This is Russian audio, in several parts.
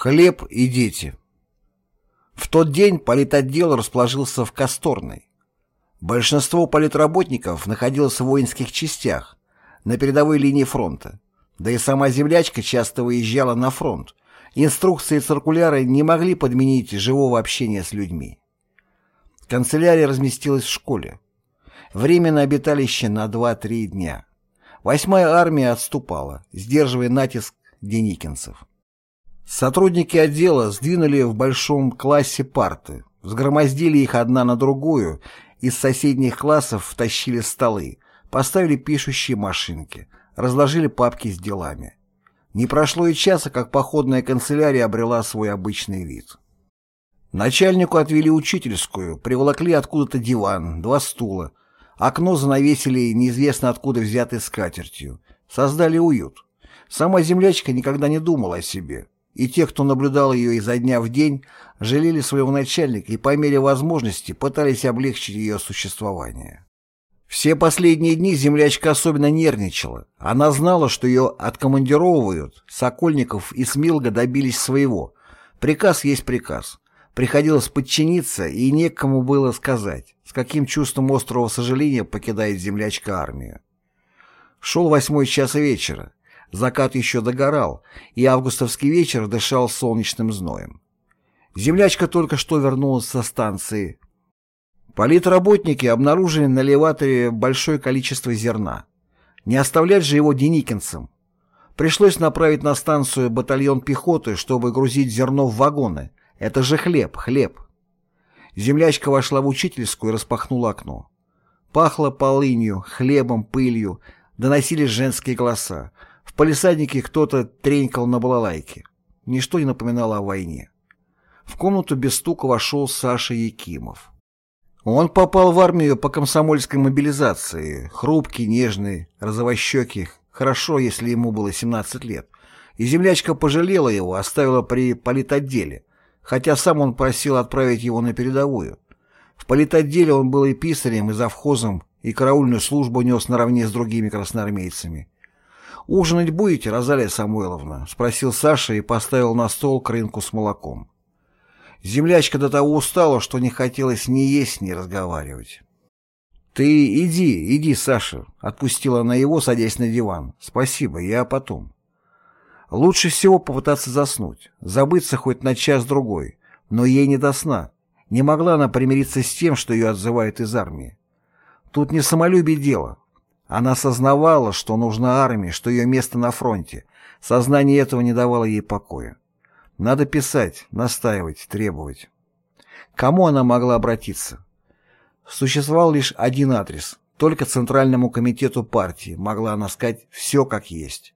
Хлеб и дети. В тот день политотдел расположился в Касторной. Большинство политработников находилось в воинских частях, на передовой линии фронта. Да и сама землячка часто выезжала на фронт. Инструкции и циркуляры не могли подменить живого общения с людьми. Канцелярия разместилась в школе. Временное обиталище на 2-3 дня. Восьмая армия отступала, сдерживая натиск деникинцев. Сотрудники отдела сдвинули в большом классе парты, взгромоздили их одна на другую, из соседних классов втащили столы, поставили пишущие машинки, разложили папки с делами. Не прошло и часа, как походная канцелярия обрела свой обычный вид. Начальнику отвели учительскую, приволокли откуда-то диван, два стула, окно занавесили неизвестно откуда взятой скатертью, создали уют. Сама землячка никогда не думала о себе и те, кто наблюдал ее изо дня в день, жалели своего начальника и по мере возможности пытались облегчить ее существование. Все последние дни землячка особенно нервничала. Она знала, что ее откомандировывают, Сокольников и Смилга добились своего. Приказ есть приказ. Приходилось подчиниться, и некому было сказать, с каким чувством острого сожаления покидает землячка армию. Шел восьмой час вечера. Закат еще догорал, и августовский вечер дышал солнечным зноем. Землячка только что вернулась со станции. Политработники обнаружили на элеваторе большое количество зерна. Не оставлять же его деникинцам. Пришлось направить на станцию батальон пехоты, чтобы грузить зерно в вагоны. Это же хлеб, хлеб. Землячка вошла в учительскую и распахнула окно. Пахло полынью, хлебом, пылью, доносились женские голоса. В палисаднике кто-то тренькал на балалайке. Ничто не напоминало о войне. В комнату без стука вошел Саша Якимов. Он попал в армию по комсомольской мобилизации, хрупкий, нежный, розовощекий, хорошо, если ему было 17 лет. И землячка пожалела его, оставила при политотделе, хотя сам он просил отправить его на передовую. В политотделе он был и писарем, и завхозом, и караульную службу нес наравне с другими красноармейцами. «Ужинать будете, Розалия Самойловна?» — спросил Саша и поставил на стол крынку с молоком. Землячка до того устала, что не хотелось ни есть, ни разговаривать. «Ты иди, иди, Саша», — отпустила она его, садясь на диван. «Спасибо, я потом». Лучше всего попытаться заснуть, забыться хоть на час-другой, но ей не до сна. Не могла она примириться с тем, что ее отзывают из армии. Тут не самолюбие дело, она сознавала, что нужна армия, что ее место на фронте. Сознание этого не давало ей покоя. Надо писать, настаивать, требовать. Кому она могла обратиться? Существовал лишь один адрес. Только Центральному комитету партии могла она сказать все как есть.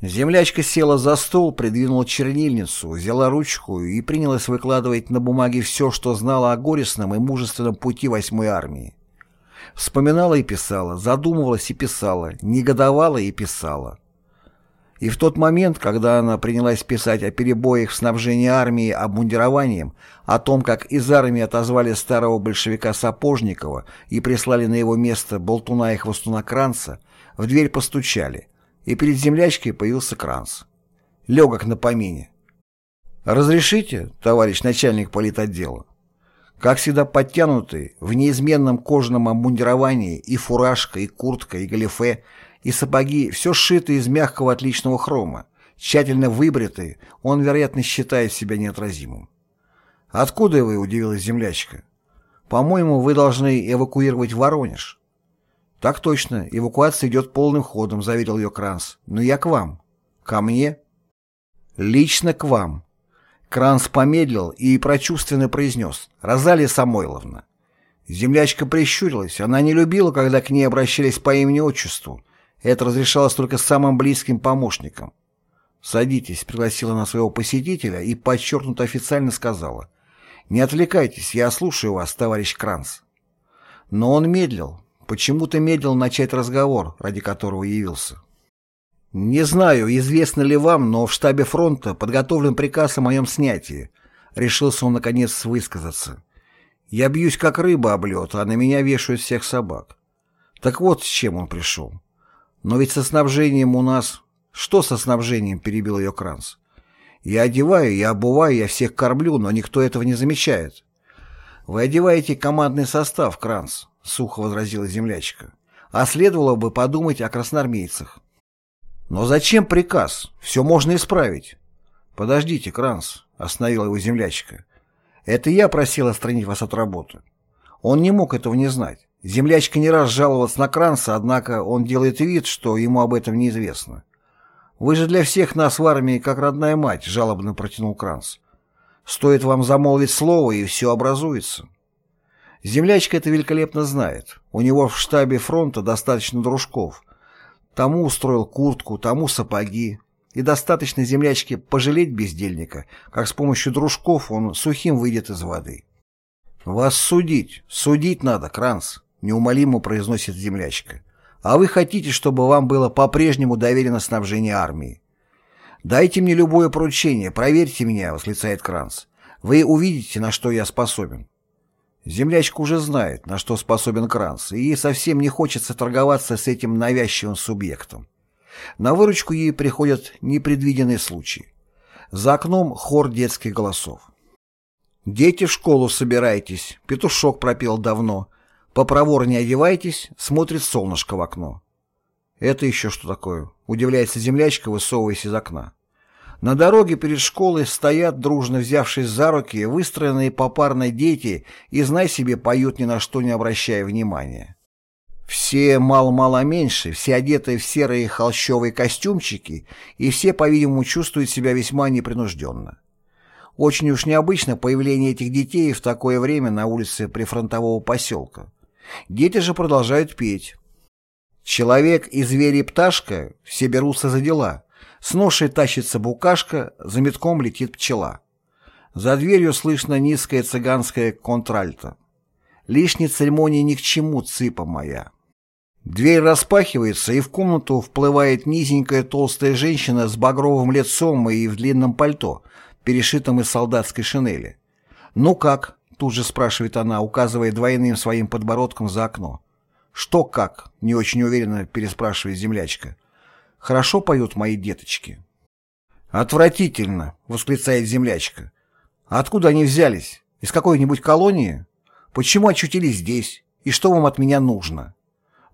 Землячка села за стол, придвинула чернильницу, взяла ручку и принялась выкладывать на бумаге все, что знала о горестном и мужественном пути восьмой армии. Вспоминала и писала, задумывалась и писала, негодовала и писала. И в тот момент, когда она принялась писать о перебоях в снабжении армии обмундированием, о том, как из армии отозвали старого большевика Сапожникова и прислали на его место болтуна и хвостуна Кранца, в дверь постучали, и перед землячкой появился Кранц. Легок на помине. «Разрешите, товарищ начальник политотдела?» Как всегда подтянутый, в неизменном кожаном обмундировании и фуражка, и куртка, и галифе, и сапоги, все сшито из мягкого отличного хрома, тщательно выбритый, он, вероятно, считает себя неотразимым. «Откуда вы?» – удивилась землячка. «По-моему, вы должны эвакуировать Воронеж». «Так точно, эвакуация идет полным ходом», – заверил ее Кранс. «Но я к вам». «Ко мне?» «Лично к вам», Кранс помедлил и прочувственно произнес «Розалия Самойловна». Землячка прищурилась. Она не любила, когда к ней обращались по имени-отчеству. Это разрешалось только самым близким помощникам. «Садитесь», — пригласила она своего посетителя и подчеркнуто официально сказала. «Не отвлекайтесь, я слушаю вас, товарищ Кранц». Но он медлил, почему-то медлил начать разговор, ради которого явился. «Не знаю, известно ли вам, но в штабе фронта подготовлен приказ о моем снятии», — решился он наконец высказаться. «Я бьюсь как рыба об лед, а на меня вешают всех собак. Так вот с чем он пришел. Но ведь со снабжением у нас...» «Что со снабжением?» — перебил ее Кранц. Я одеваю, я обуваю, я всех кормлю, но никто этого не замечает. Вы одеваете командный состав, Кранц, сухо возразила землячка. А следовало бы подумать о красноармейцах. Но зачем приказ? Все можно исправить. Подождите, Кранц, остановила его землячка. Это я просил отстранить вас от работы. Он не мог этого не знать. Землячка не раз жаловалась на Кранца, однако он делает вид, что ему об этом неизвестно. «Вы же для всех нас в армии как родная мать», — жалобно протянул Кранц. «Стоит вам замолвить слово, и все образуется». Землячка это великолепно знает. У него в штабе фронта достаточно дружков. Тому устроил куртку, тому сапоги. И достаточно землячке пожалеть бездельника, как с помощью дружков он сухим выйдет из воды. «Вас судить, судить надо, Кранц», — неумолимо произносит землячка. «А вы хотите, чтобы вам было по-прежнему доверено снабжение армии?» «Дайте мне любое поручение, проверьте меня», — восклицает Кранц. «Вы увидите, на что я способен». Землячка уже знает, на что способен Кранц, и ей совсем не хочется торговаться с этим навязчивым субъектом. На выручку ей приходят непредвиденные случаи. За окном хор детских голосов. «Дети в школу собирайтесь, петушок пропел давно. Попроворнее одевайтесь, смотрит солнышко в окно». «Это еще что такое?» — удивляется землячка, высовываясь из окна. На дороге перед школой стоят, дружно взявшись за руки, выстроенные попарно дети и, знай себе, поют ни на что не обращая внимания. Все мало-мало меньше, все одетые в серые холщовые костюмчики, и все, по-видимому, чувствуют себя весьма непринужденно. Очень уж необычно появление этих детей в такое время на улице прифронтового поселка. Дети же продолжают петь. Человек и зверь и пташка все берутся за дела. С ношей тащится букашка, за метком летит пчела. За дверью слышно низкое цыганское контральто. Лишней церемонии ни к чему, цыпа моя. Дверь распахивается, и в комнату вплывает низенькая толстая женщина с багровым лицом и в длинном пальто, перешитом из солдатской шинели. «Ну как?» — тут же спрашивает она, указывая двойным своим подбородком за окно. «Что как?» — не очень уверенно переспрашивает землячка. «Хорошо поют мои деточки». «Отвратительно!» — восклицает землячка. «Откуда они взялись? Из какой-нибудь колонии? Почему очутились здесь? И что вам от меня нужно?»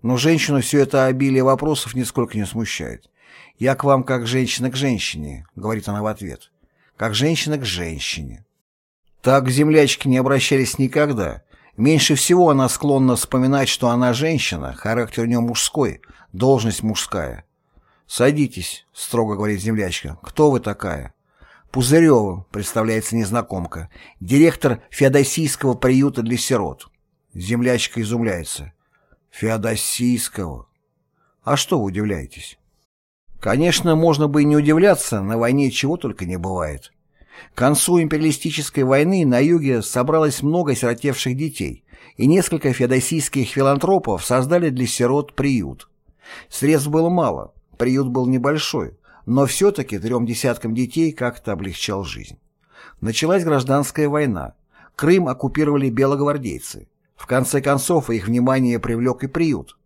Но женщину все это обилие вопросов нисколько не смущает. «Я к вам как женщина к женщине», — говорит она в ответ как женщина к женщине. Так к землячке не обращались никогда. Меньше всего она склонна вспоминать, что она женщина, характер у нее мужской, должность мужская. «Садитесь», — строго говорит землячка. «Кто вы такая?» «Пузырева», — представляется незнакомка, директор Феодосийского приюта для сирот. Землячка изумляется. «Феодосийского?» «А что вы удивляетесь?» Конечно, можно бы и не удивляться, на войне чего только не бывает. К концу империалистической войны на юге собралось много сиротевших детей, и несколько феодосийских филантропов создали для сирот приют. Средств было мало, приют был небольшой, но все-таки трем десяткам детей как-то облегчал жизнь. Началась гражданская война. Крым оккупировали белогвардейцы. В конце концов их внимание привлек и приют.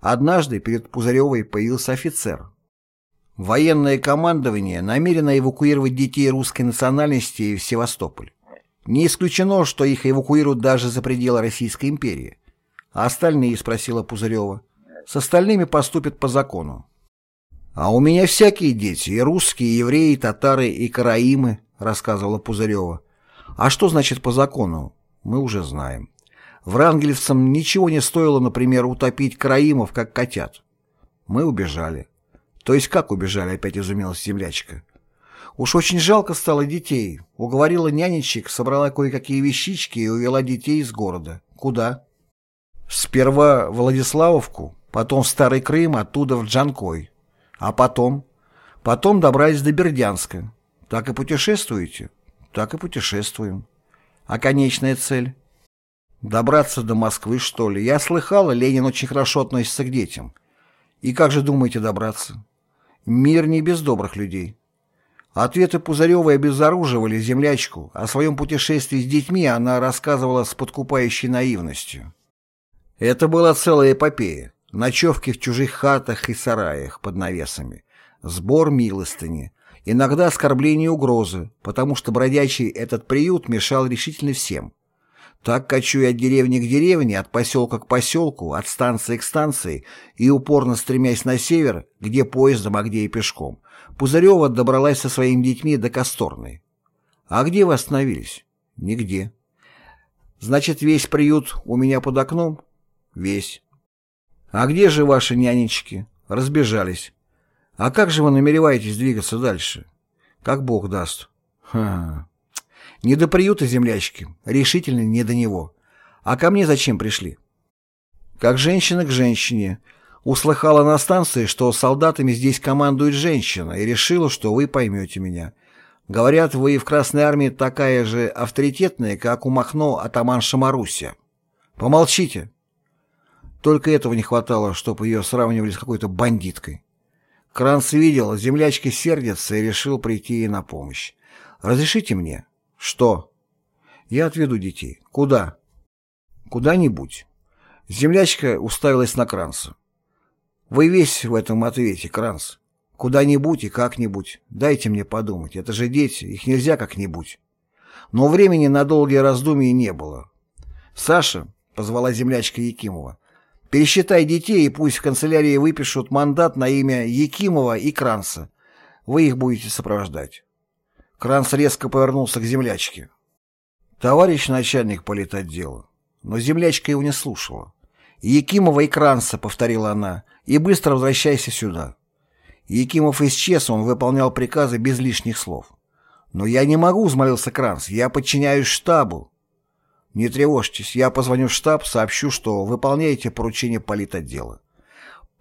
Однажды перед Пузыревой появился офицер, Военное командование намерено эвакуировать детей русской национальности в Севастополь. Не исключено, что их эвакуируют даже за пределы Российской империи. А остальные, спросила Пузырева, с остальными поступят по закону. А у меня всякие дети, и русские, и евреи, и татары, и караимы, рассказывала Пузырева. А что значит по закону? Мы уже знаем. Врангелевцам ничего не стоило, например, утопить караимов, как котят. Мы убежали. То есть как убежали, опять изумилась землячка. Уж очень жалко стало детей. Уговорила нянечек, собрала кое-какие вещички и увела детей из города. Куда? Сперва Владиславовку, потом в Старый Крым, оттуда в Джанкой. А потом? Потом добрались до Бердянска. Так и путешествуете? Так и путешествуем. А конечная цель? Добраться до Москвы, что ли? Я слыхала, Ленин очень хорошо относится к детям. И как же думаете добраться? Мир не без добрых людей. Ответы Пузыревой обезоруживали землячку, о своем путешествии с детьми она рассказывала с подкупающей наивностью. Это была целая эпопея. Ночевки в чужих хатах и сараях под навесами, сбор милостыни, Иногда оскорбления и угрозы, потому что бродячий этот приют мешал решительно всем. Так, кочуя от деревни к деревне, от поселка к поселку, от станции к станции и упорно стремясь на север, где поездом, а где и пешком, Пузырева добралась со своими детьми до Косторной. А где вы остановились? Нигде. Значит, весь приют у меня под окном? Весь. А где же ваши нянечки? Разбежались. А как же вы намереваетесь двигаться дальше? Как Бог даст. Ха. Не до приюта землячки, решительно не до него. А ко мне зачем пришли? Как женщина к женщине. Услыхала на станции, что солдатами здесь командует женщина, и решила, что вы поймете меня. Говорят, вы в Красной Армии такая же авторитетная, как у Махно атаманша Маруся. Помолчите. Только этого не хватало, чтобы ее сравнивали с какой-то бандиткой. Кранц видел, землячки сердятся и решил прийти ей на помощь. «Разрешите мне?» «Что?» «Я отведу детей». «Куда?» «Куда-нибудь». Землячка уставилась на Кранца. «Вы весь в этом ответе, Кранц. Куда-нибудь и как-нибудь. Дайте мне подумать. Это же дети, их нельзя как-нибудь». Но времени на долгие раздумья не было. «Саша», — позвала землячка Якимова, — «пересчитай детей и пусть в канцелярии выпишут мандат на имя Якимова и Кранца. Вы их будете сопровождать». Кранц резко повернулся к землячке. «Товарищ начальник политотдела». Но землячка его не слушала. «Якимова и Кранца», — повторила она, — «и быстро возвращайся сюда». Якимов исчез, он выполнял приказы без лишних слов. «Но я не могу», — взмолился Кранц, — «я подчиняюсь штабу». «Не тревожьтесь, я позвоню в штаб, сообщу, что выполняете поручение политотдела.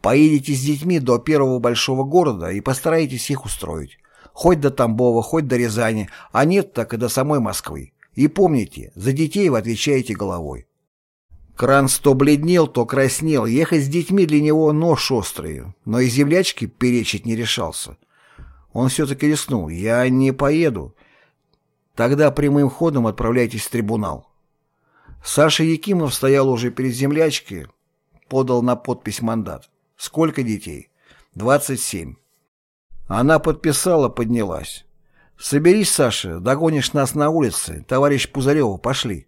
Поедете с детьми до первого большого города и постарайтесь их устроить. Хоть до Тамбова, хоть до Рязани, а нет, так и до самой Москвы. И помните, за детей вы отвечаете головой. Кранц то бледнел, то краснел. Ехать с детьми для него нож острый, но и землячки перечить не решался. Он все-таки рискнул. «Я не поеду. Тогда прямым ходом отправляйтесь в трибунал». Саша Якимов стоял уже перед землячкой, подал на подпись мандат. «Сколько детей?» «Двадцать семь». Она подписала, поднялась. «Соберись, Саша, догонишь нас на улице. Товарищ Пузарева, пошли».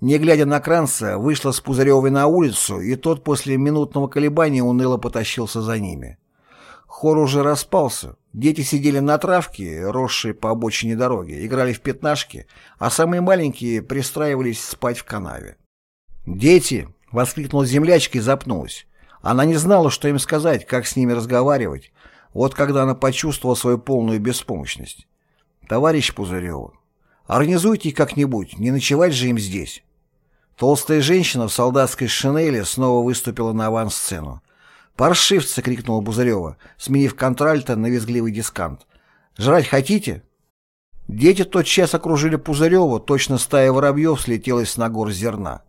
Не глядя на Кранца, вышла с Пузаревой на улицу, и тот после минутного колебания уныло потащился за ними. Хор уже распался. Дети сидели на травке, росшей по обочине дороги, играли в пятнашки, а самые маленькие пристраивались спать в канаве. «Дети!» — воскликнула землячка и запнулась. Она не знала, что им сказать, как с ними разговаривать, вот когда она почувствовала свою полную беспомощность. «Товарищ Пузырева, организуйте как-нибудь, не ночевать же им здесь». Толстая женщина в солдатской шинели снова выступила на авансцену. «Паршивцы!» — крикнула Бузырева, сменив контральта на визгливый дискант. «Жрать хотите?» Дети тотчас окружили Пузырева, точно стая воробьев слетелась на гор зерна.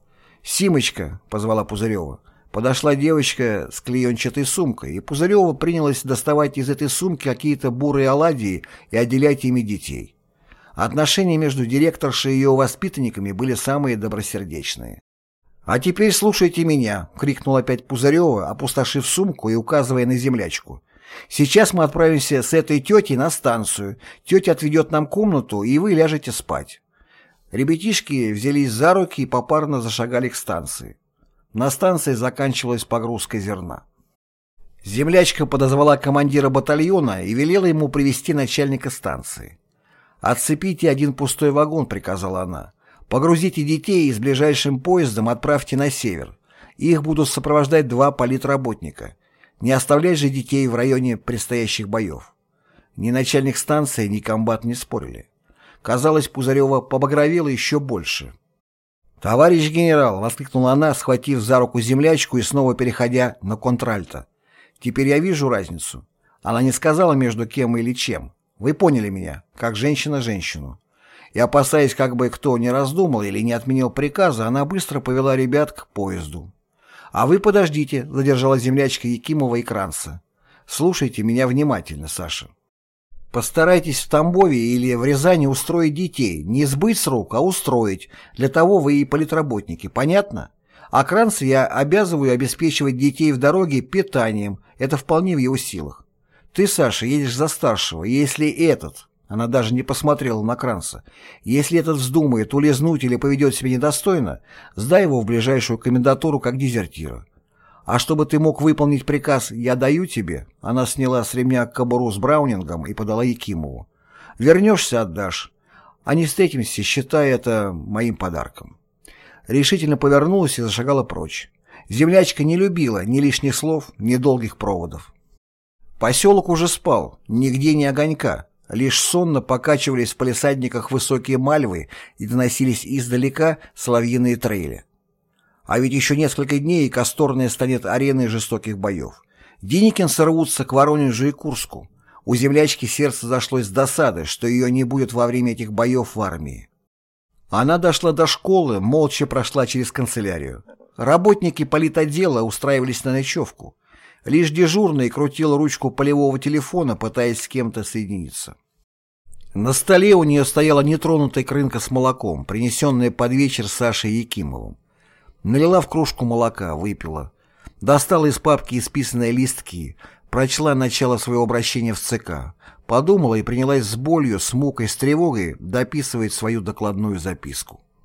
«Симочка!» — позвала Пузырева. Подошла девочка с клеенчатой сумкой, и Пузырева принялась доставать из этой сумки какие-то бурые оладьи и отделять ими детей. Отношения между директоршей и ее воспитанниками были самые добросердечные. «А теперь слушайте меня!» — крикнул опять Пузырева, опустошив сумку и указывая на землячку. «Сейчас мы отправимся с этой тетей на станцию. Тетя отведет нам комнату, и вы ляжете спать». Ребятишки взялись за руки и попарно зашагали к станции. На станции заканчивалась погрузка зерна. Землячка подозвала командира батальона и велела ему привести начальника станции. «Отцепите один пустой вагон», — приказала она. «Погрузите детей и с ближайшим поездом отправьте на север. Их будут сопровождать два политработника. Не оставлять же детей в районе предстоящих боев». Ни начальник станции, ни комбат не спорили. Казалось, Пузарева побагровела еще больше. «Товарищ генерал!» — воскликнула она, схватив за руку землячку и снова переходя на контральто. «Теперь я вижу разницу. Она не сказала между кем или чем. Вы поняли меня, как женщина женщину». И опасаясь, как бы кто не раздумал или не отменил приказа, она быстро повела ребят к поезду. «А вы подождите», — задержала землячка Якимова и Кранца. «Слушайте меня внимательно, Саша». Постарайтесь в Тамбове или в Рязани устроить детей, не сбыть с рук, а устроить. Для того вы и политработники, понятно? А Кранца я обязываю обеспечивать детей в дороге питанием, это вполне в его силах. Ты, Саша, едешь за старшего, если этот, она даже не посмотрела на Кранца, если этот вздумает улизнуть или поведет себя недостойно, сдай его в ближайшую комендатуру как дезертира. А чтобы ты мог выполнить приказ «я даю тебе», она сняла с ремня кобуру с Браунингом и подала Якимову. Вернешься, отдашь. А не встретимся, считай это моим подарком. Решительно повернулась и зашагала прочь. Землячка не любила ни лишних слов, ни долгих проводов. Поселок уже спал, нигде ни огонька. Лишь сонно покачивались в палисадниках высокие мальвы и доносились издалека соловьиные трели. А ведь еще несколько дней и Косторная станет ареной жестоких боев. Деникинцы рвутся к Воронежу и Курску. У землячки сердце зашлось с досады, что ее не будет во время этих боев в армии. Она дошла до школы, молча прошла через канцелярию. Работники политотдела устраивались на ночевку. Лишь дежурный крутил ручку полевого телефона, пытаясь с кем-то соединиться. На столе у нее стояла нетронутая крынка с молоком, принесенная под вечер Сашей Якимовым. Налила в кружку молока, выпила. Достала из папки исписанные листки, прочла начало своего обращения в ЦК, подумала и принялась с болью, с мукой, с тревогой дописывать свою докладную записку.